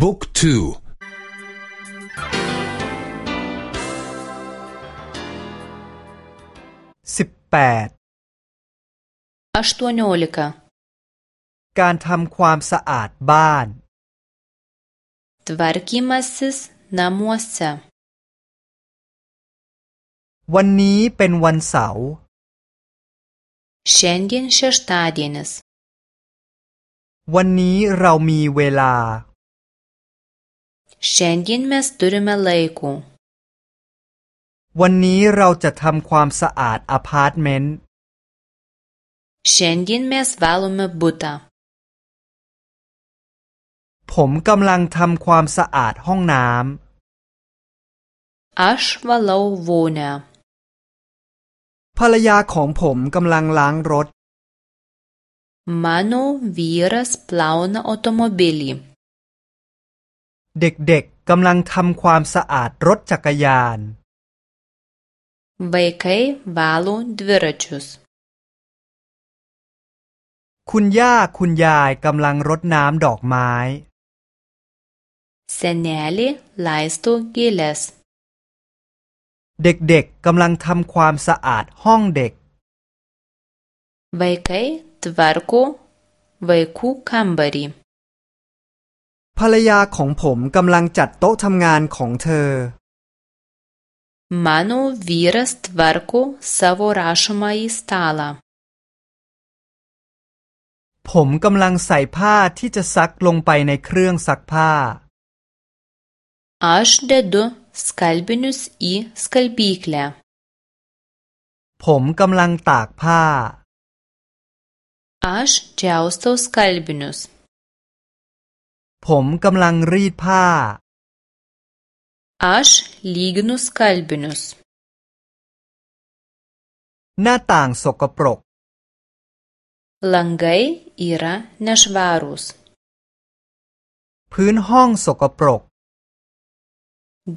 บุ๊กทูสิบแปดการทำความสะอาดบ้าน Tvarkymasis namuose วันนี้เป็นวันเสาร์ Šiandien šeštadienis วันนี้เรามีเวลา Šiandien mes turime laiko วันนี้เราจะทำความสะอาดอพาร์ตเมนต์ Šiandien mes valome butą ผมกำลังทำความสะอาดห้องน้ำ Aš valau vonią ภรรยาของผมกำลังล้างรถ Mano vyras plauna automobilį เด็กๆกำลังทำความสะอาดรถจักรยาน Vaikai valo dviračius คุณย่าคุณยายกำลังรดน้ำดอกไม้ Senelė laisto gėles เด็กๆกำลังทำความสะอาดห้องเด็ก Vaikai tvarko vaikų kambarį ภรรยาของผมกำลังจัดโต๊ะทำงานของเธอ Mano vyras tvarko savo rašomąjį stalą ผมกำลังใส่ผ้าที่จะซักลงไปในเครื่องซักผ้า Aš dedu skalbinius į skalbyklę ผมกำลังตากผ้า Aš džiaustau skalbinius ผมกำลังรีดผ้า Aš lyginu skalbinius หน้าต่างสกปรก Langai yra nešvarūs พื้นห้องสกปรก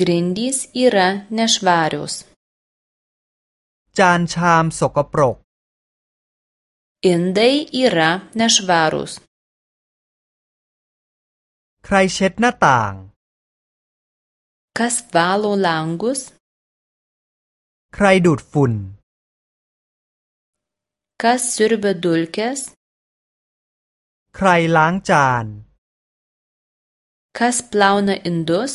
Grindys yra nešvarios จานชามสกปรก Indai yra nešvarūs ใครเช็ดหน้าต่าง Kas valo langus ใครดูดฝุ่น Kas siurbia dulkes ใครล้างจาน Kas plauna indus